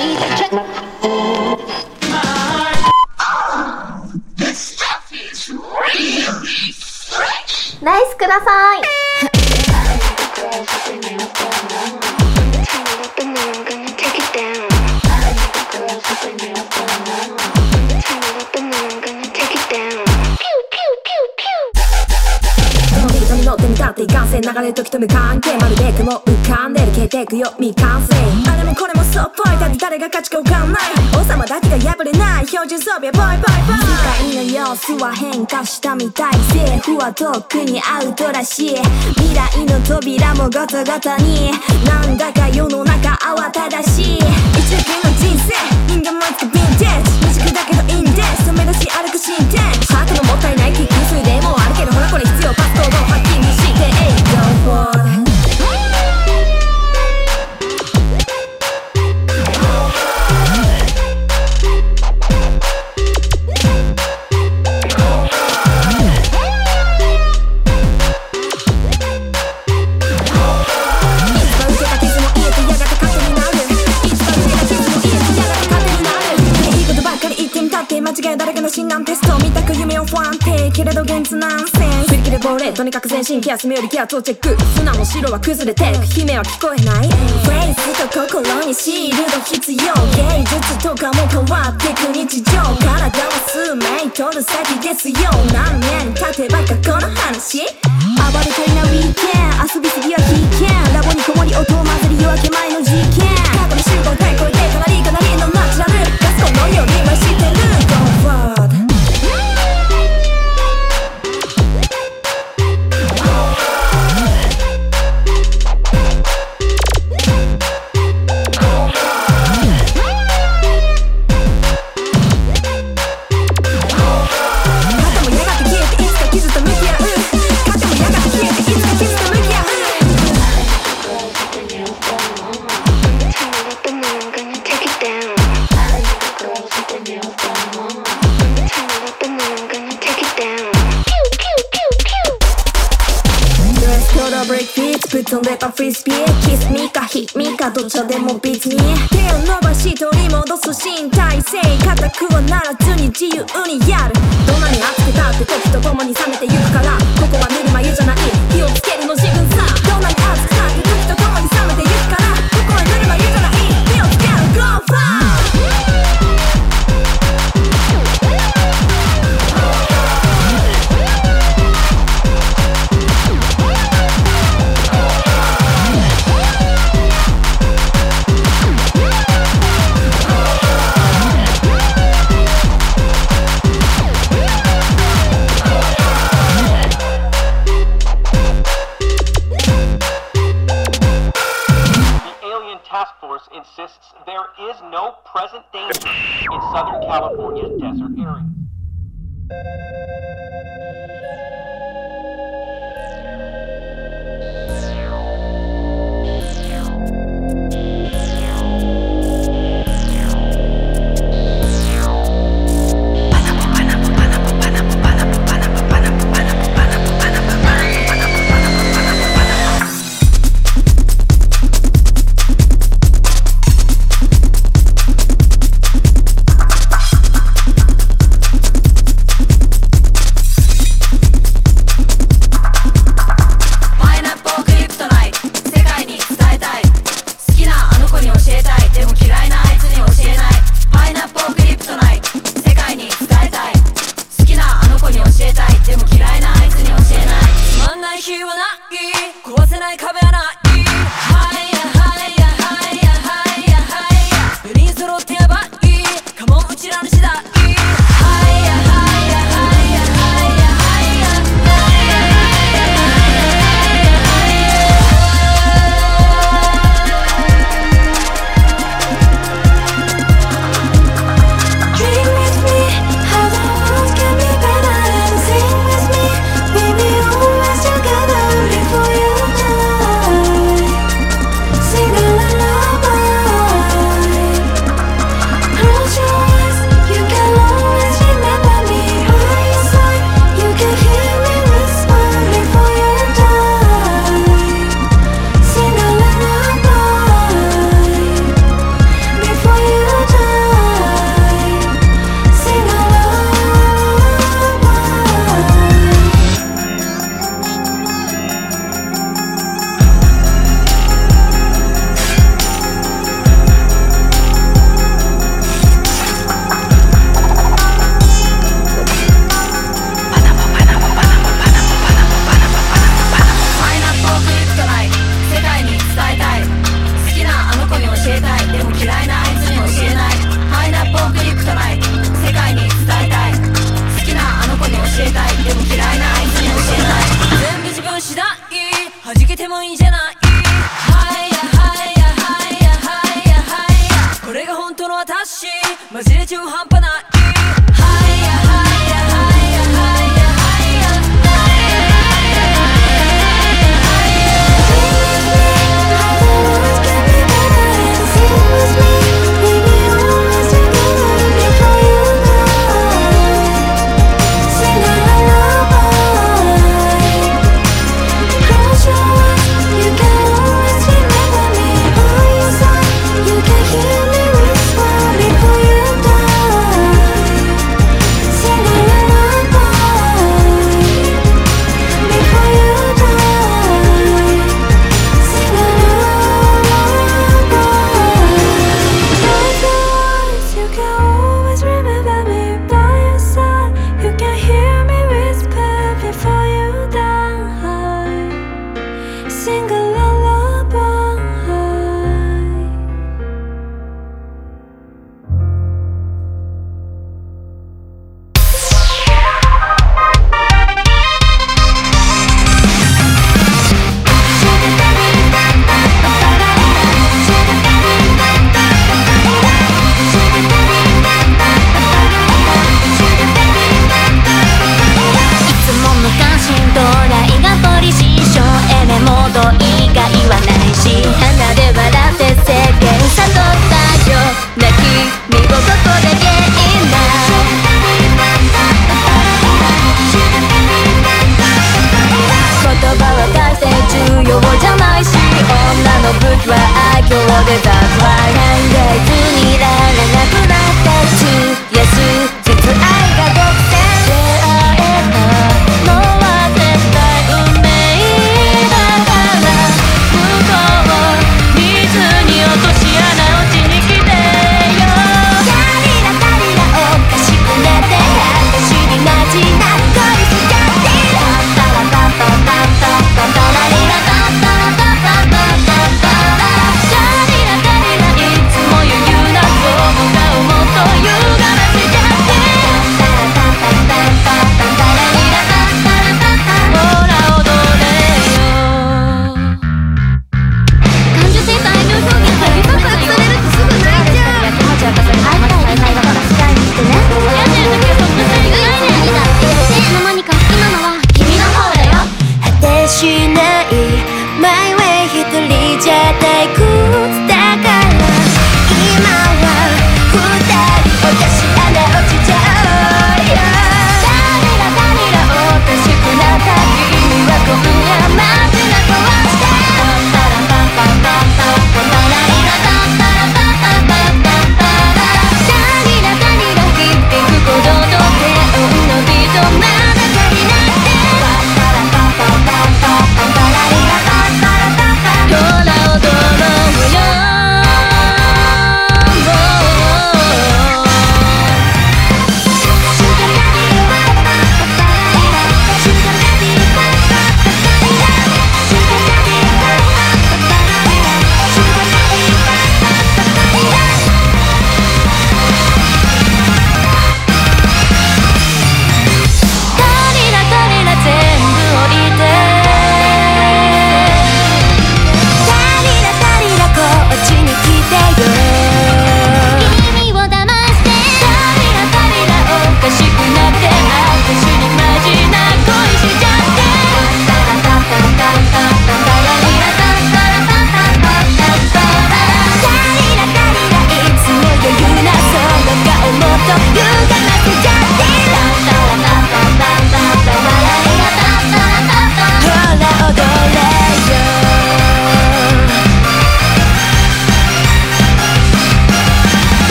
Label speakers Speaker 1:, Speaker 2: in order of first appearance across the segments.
Speaker 1: ライスください
Speaker 2: 流れ時と無関係まるで雲浮かんでる消えてくよ未完成あれもこれもそうっぽいだって誰が勝ちか分かんない王様だけが破れない標準装備はボイボイボイ世界の様子は変化したみたい。政府はとっくにアウトらしい未来の扉もゴトゴトに。なんだか世の中慌ただしい。一時の人生。人間もいつかヴィンテージ。未熟だけどいいんです。染め出し歩く進展けれど現実ナンセンス振り切れ亡霊とにかく全身気休めより気圧をチェック。砂の白は崩れてく悲鳴は聞こえない。フレーズと心にシールド必要。芸術とかも変わってく日常体は数メートル先ですよ。何年経てばかこの話。暴れていなウィーケン。遊びすぎは危険。ラボにこもり音を混ぜる夜明け前の事件。どっちでも別に。手を伸ばし取り戻す身体性固くはならずに自由にやる。どんなに熱くたって時と共に冷めてゆくか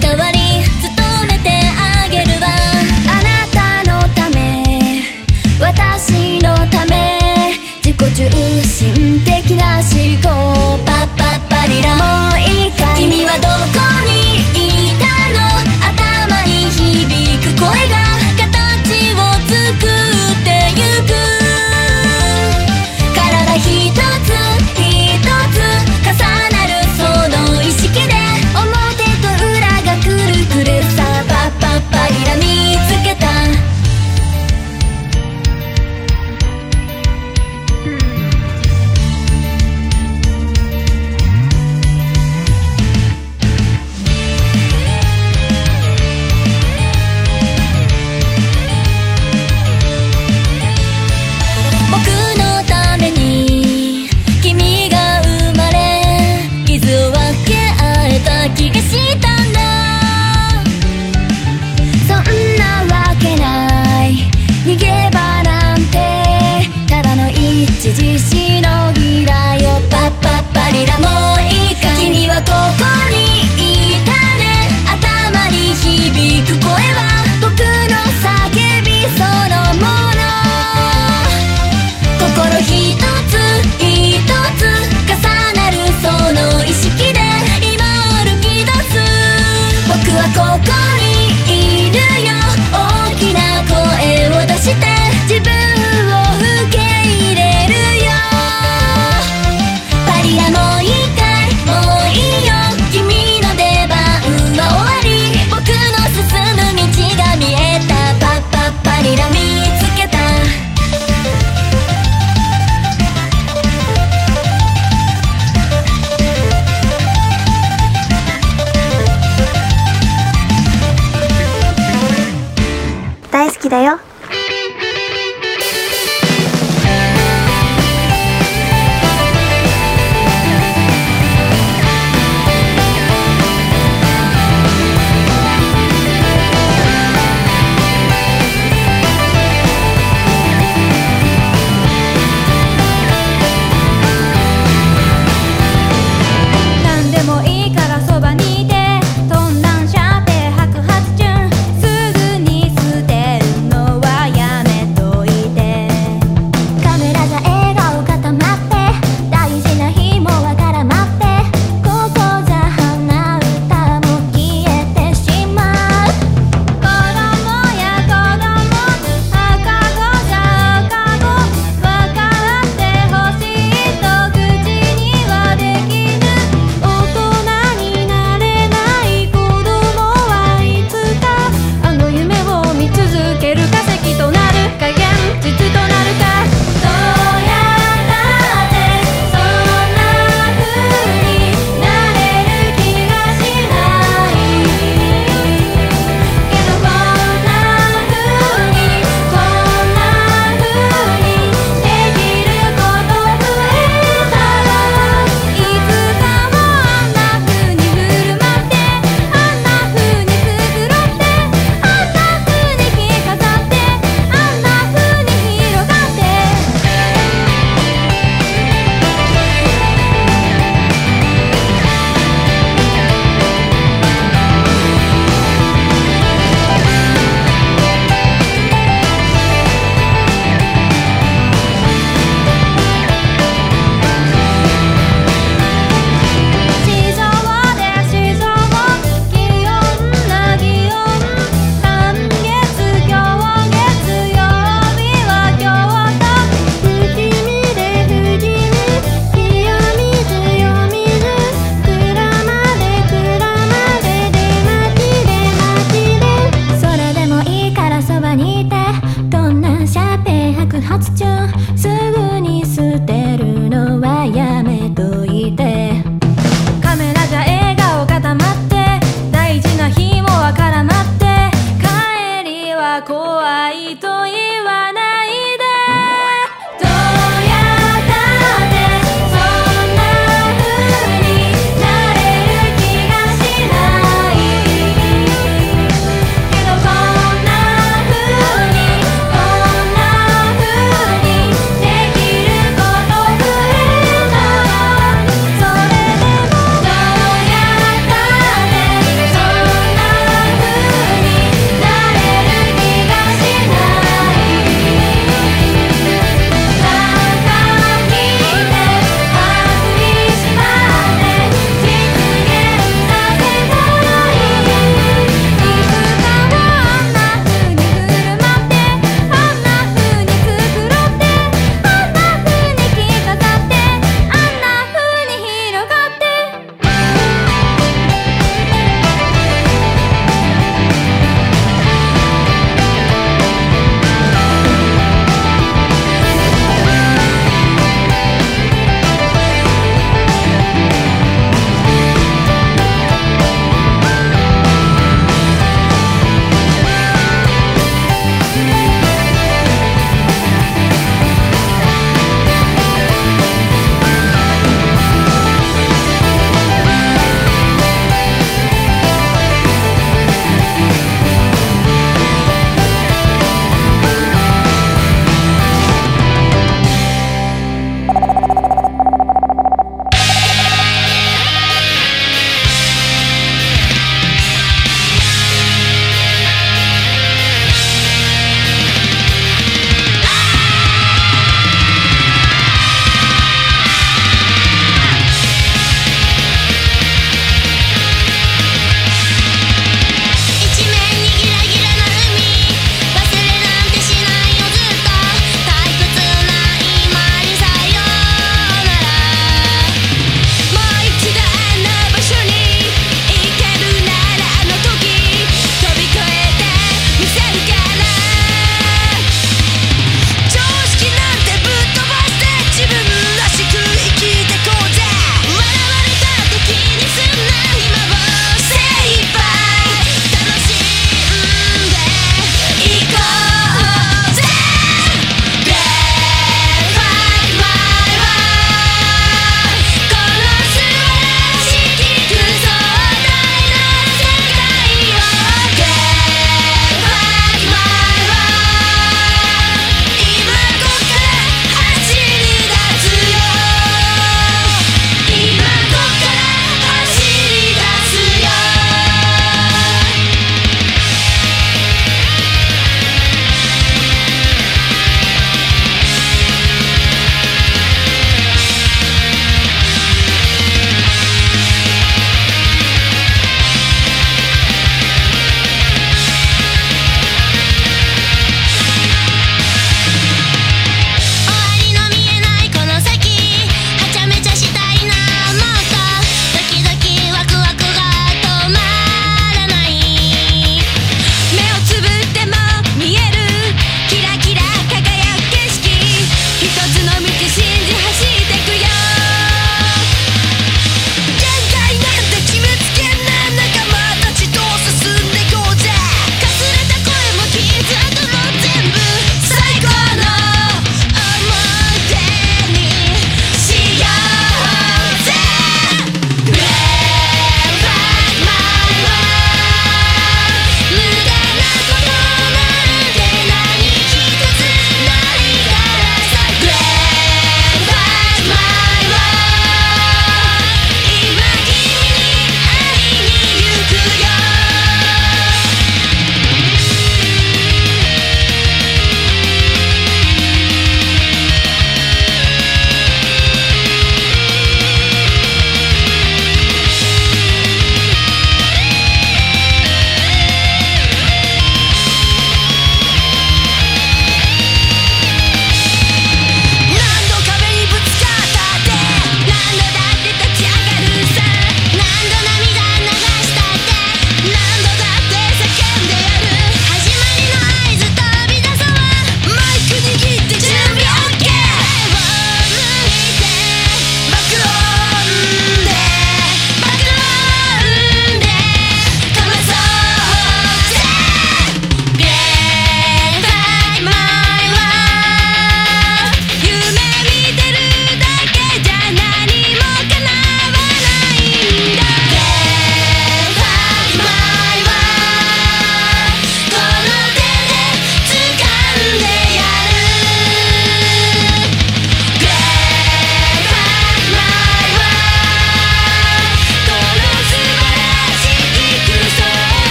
Speaker 2: た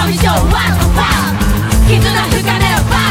Speaker 2: コンデンワンン絆深め
Speaker 1: る
Speaker 3: ワン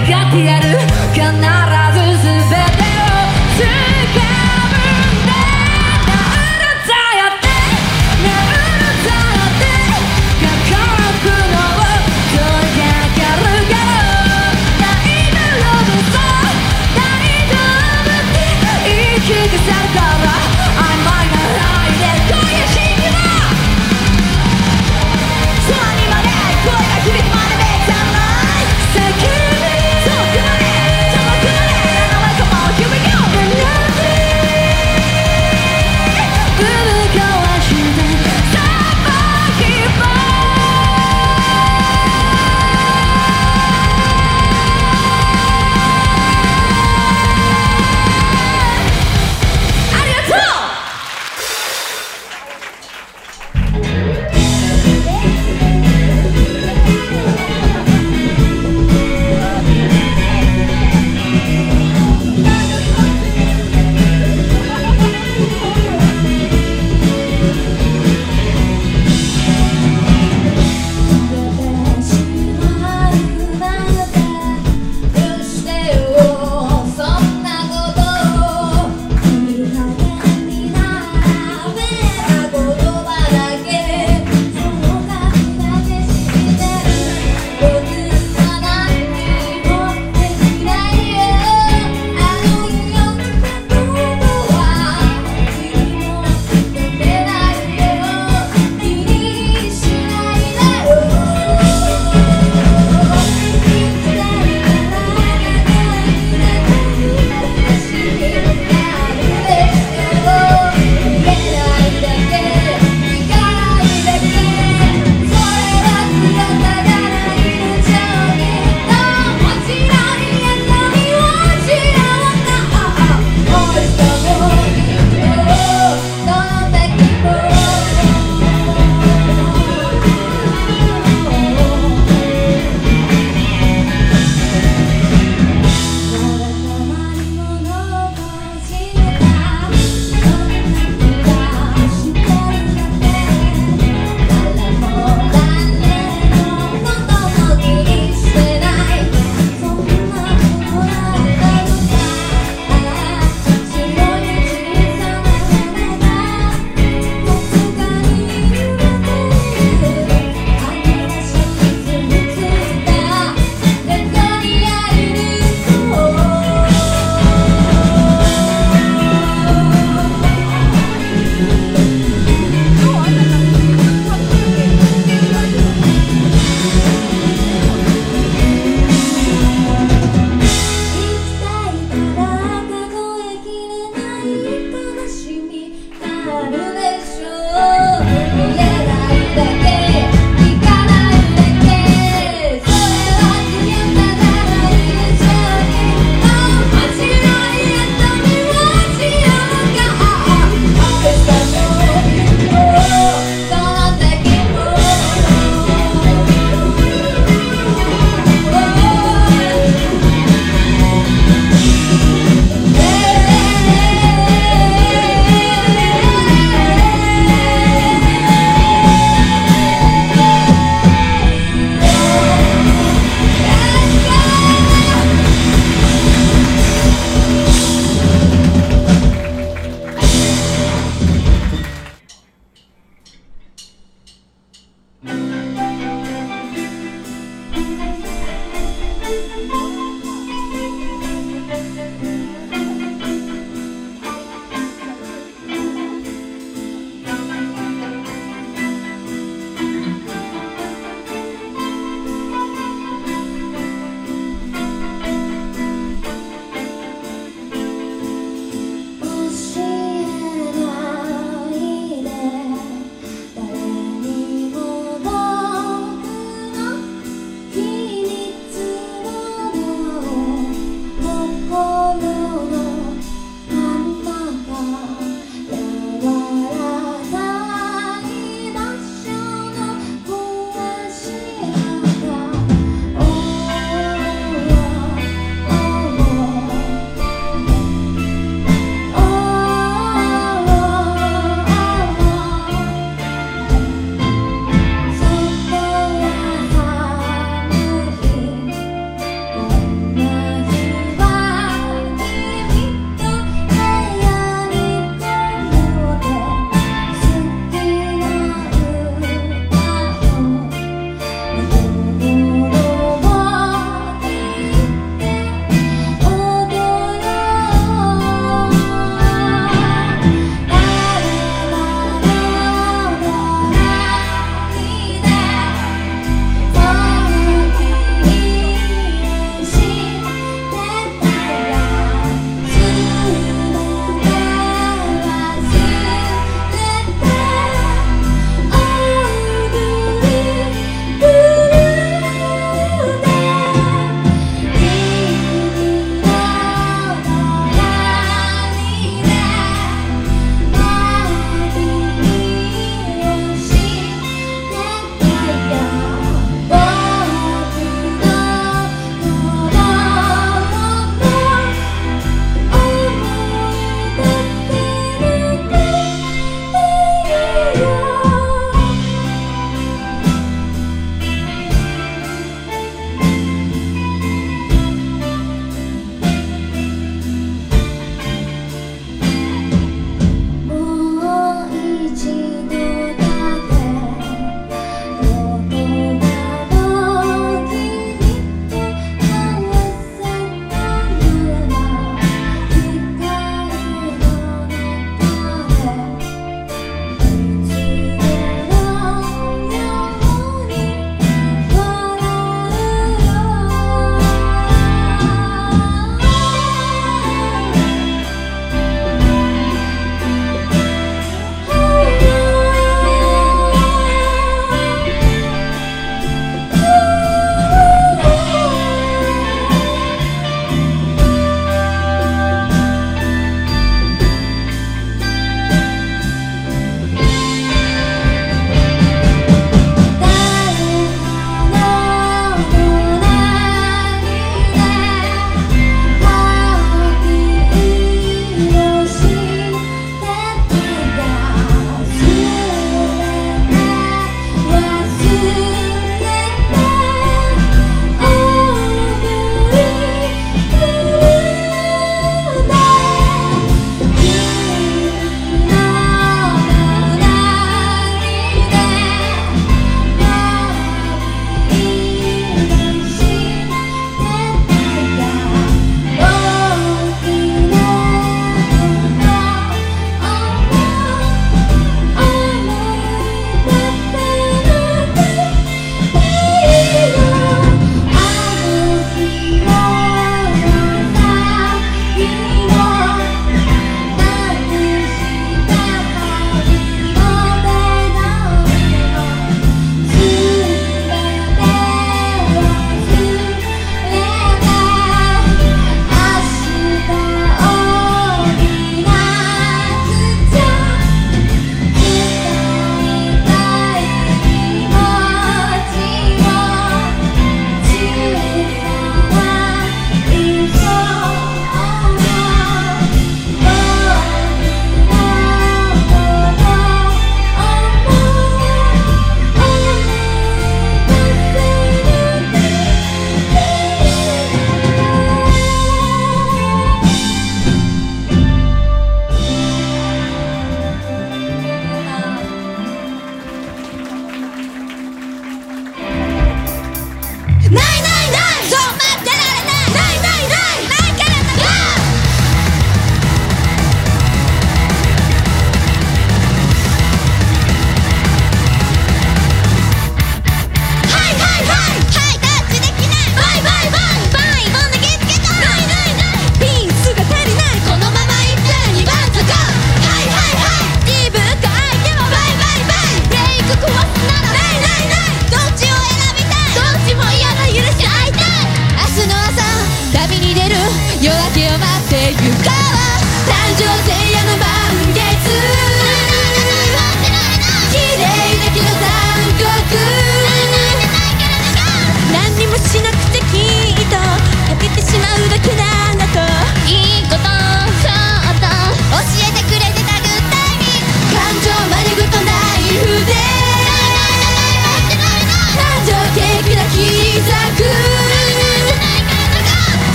Speaker 2: 描やる。かな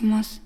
Speaker 2: しま
Speaker 3: す。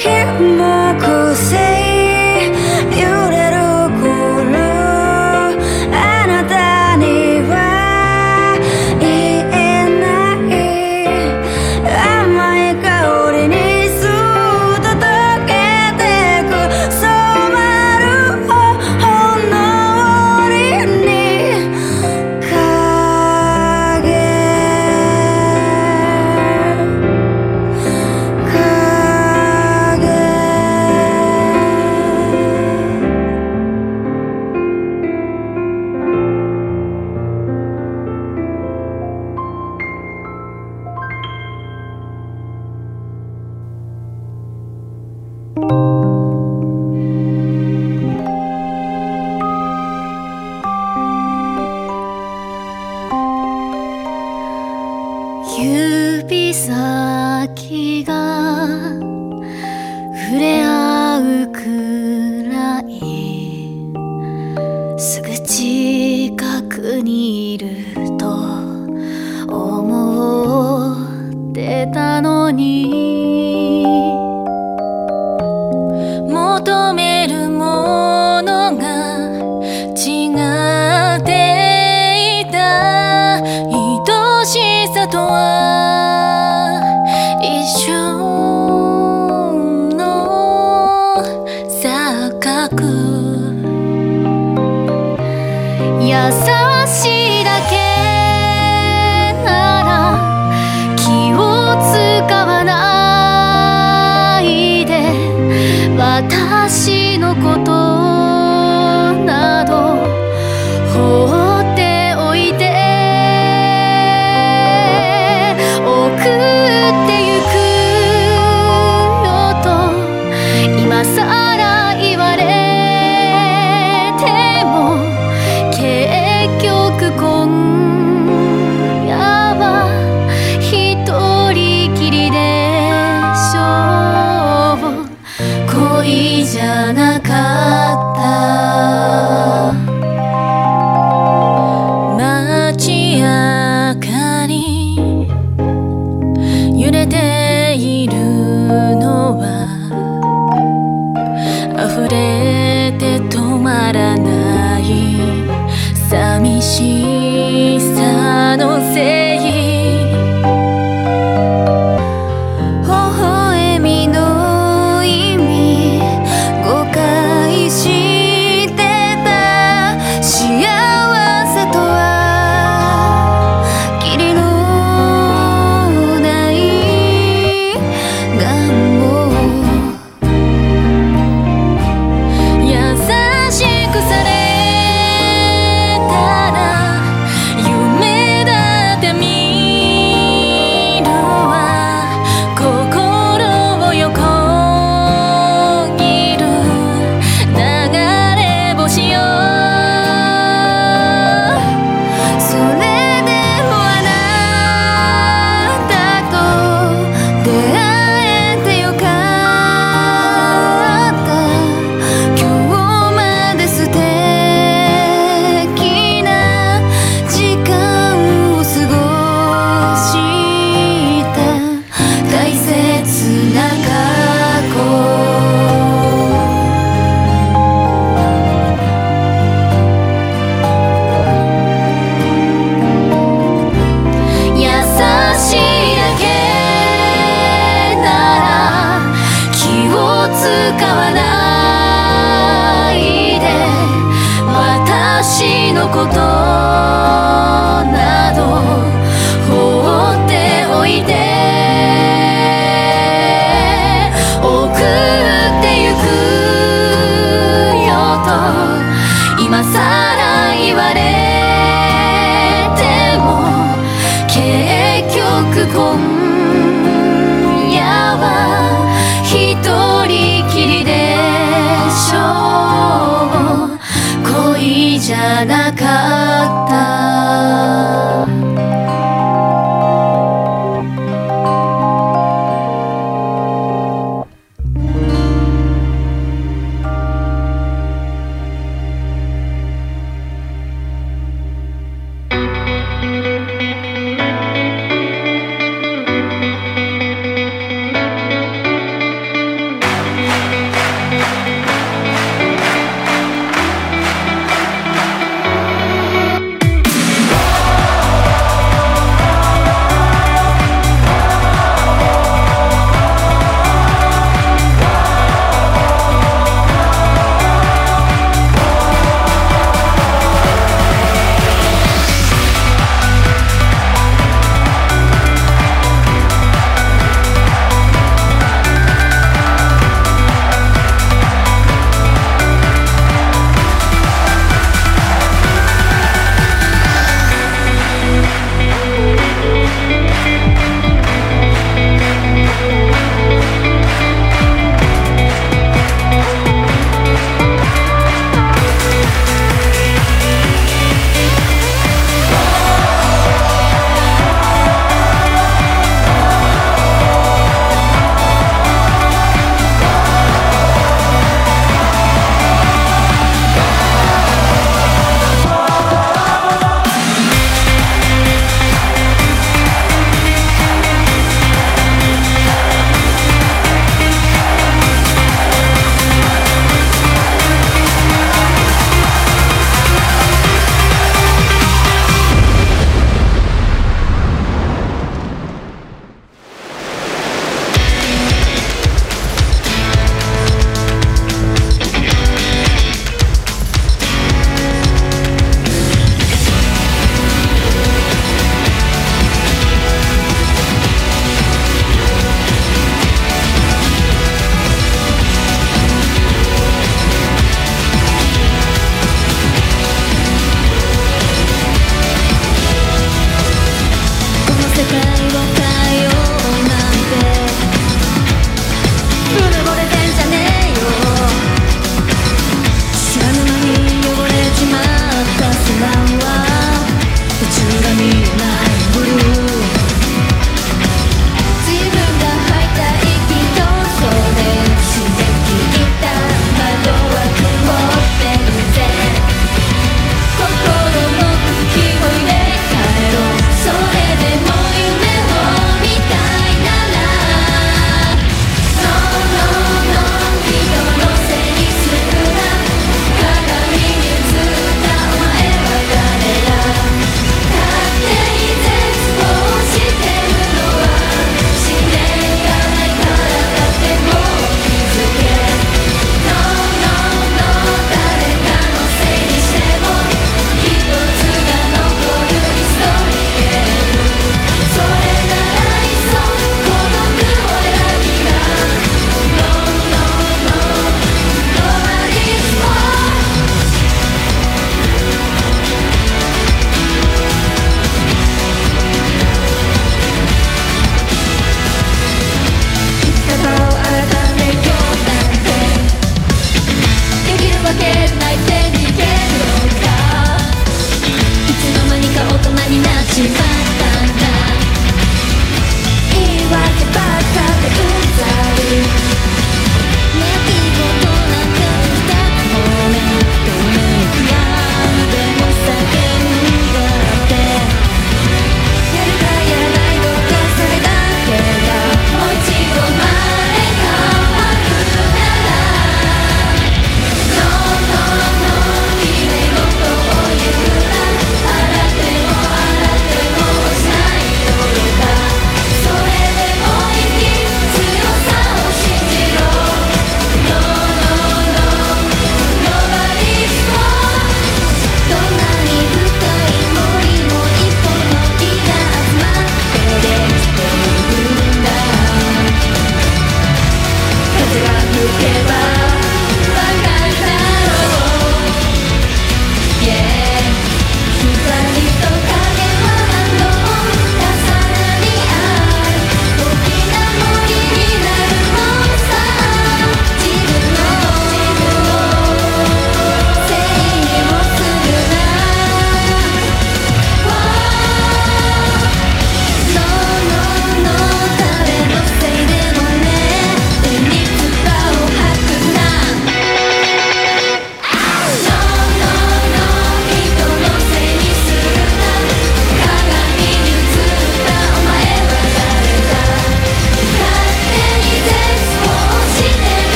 Speaker 3: keep moving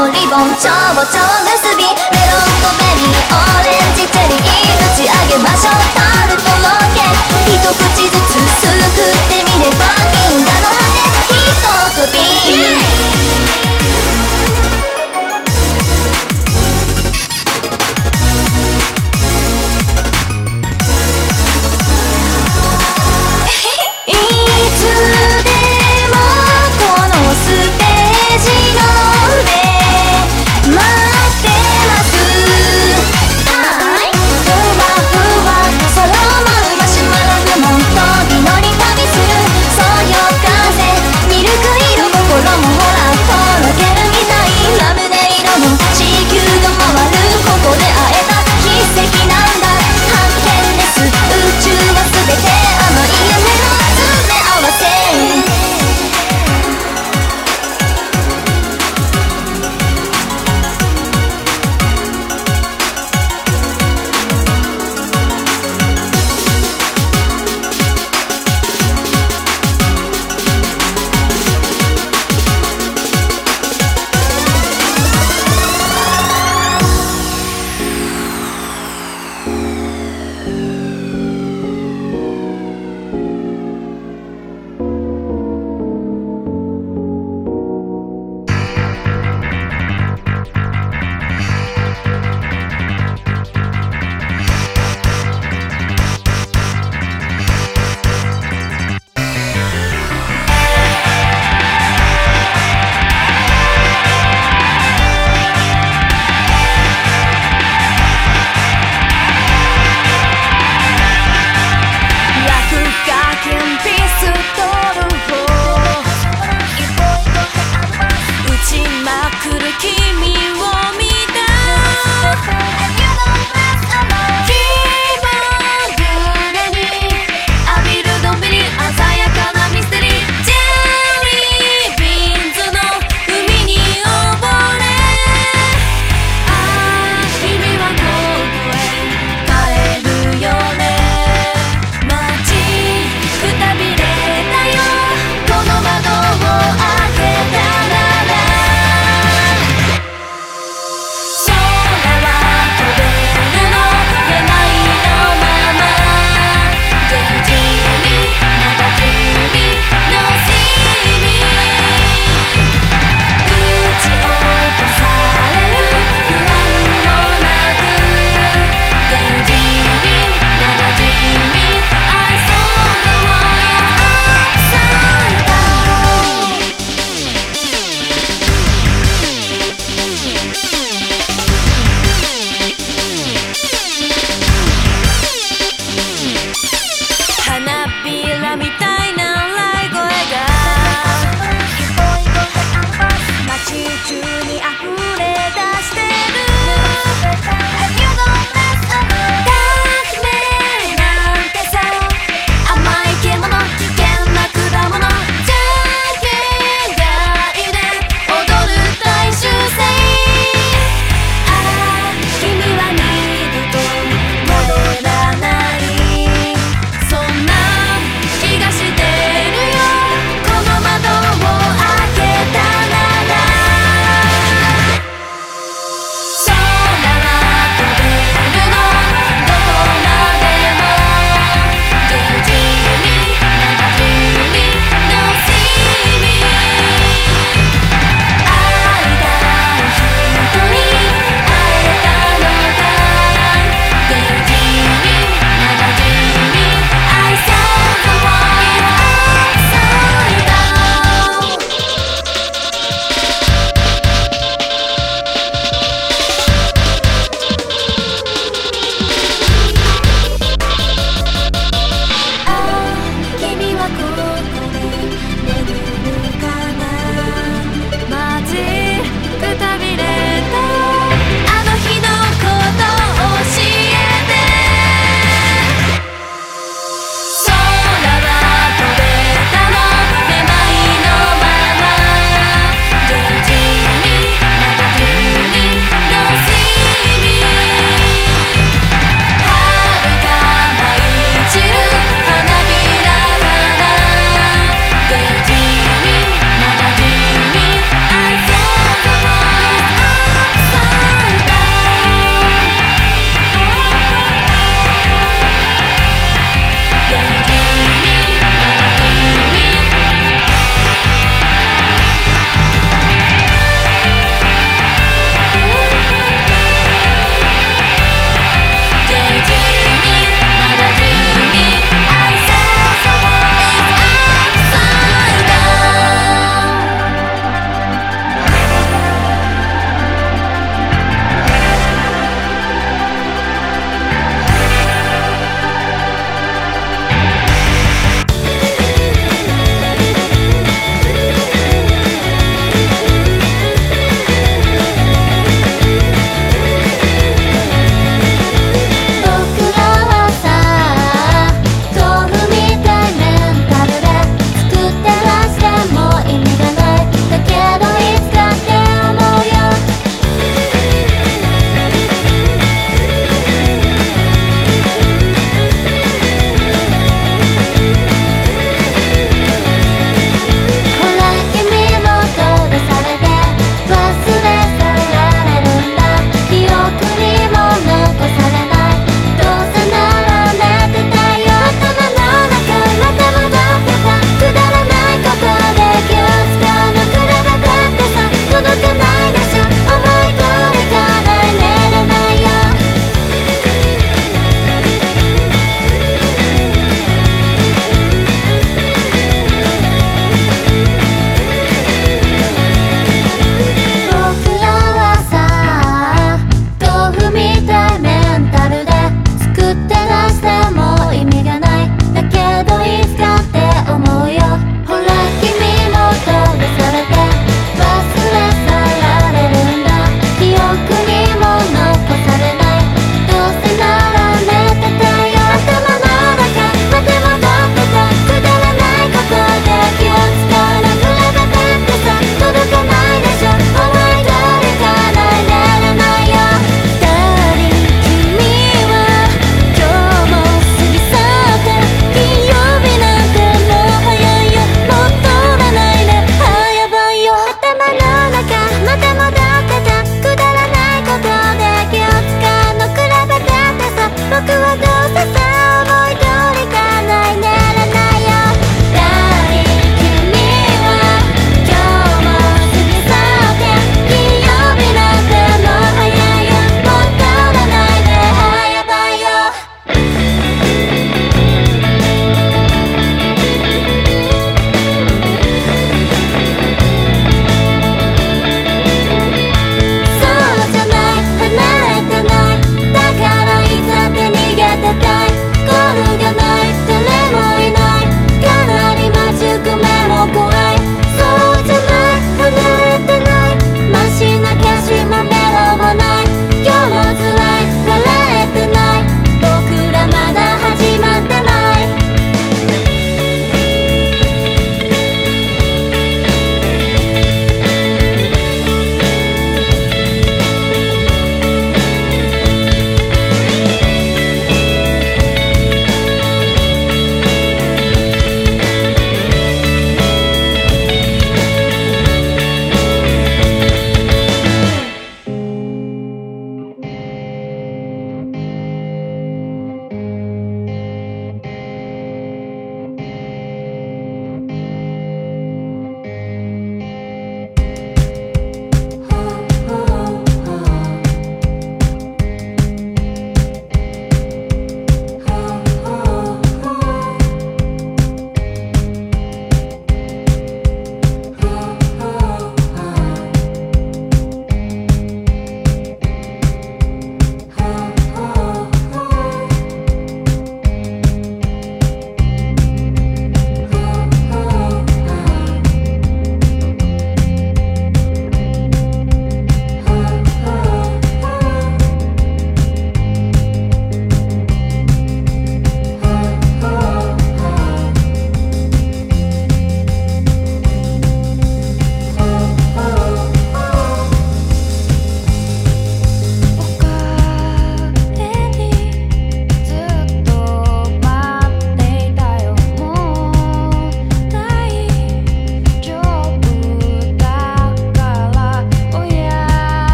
Speaker 3: の
Speaker 2: リボン超々
Speaker 1: 結
Speaker 4: び。メロンとベリーオレンジチェリーぶち上げましょう。タルトロケ一口ずつ
Speaker 5: す
Speaker 3: くって
Speaker 5: みれ
Speaker 3: ば
Speaker 4: 銀河の
Speaker 3: 羽一首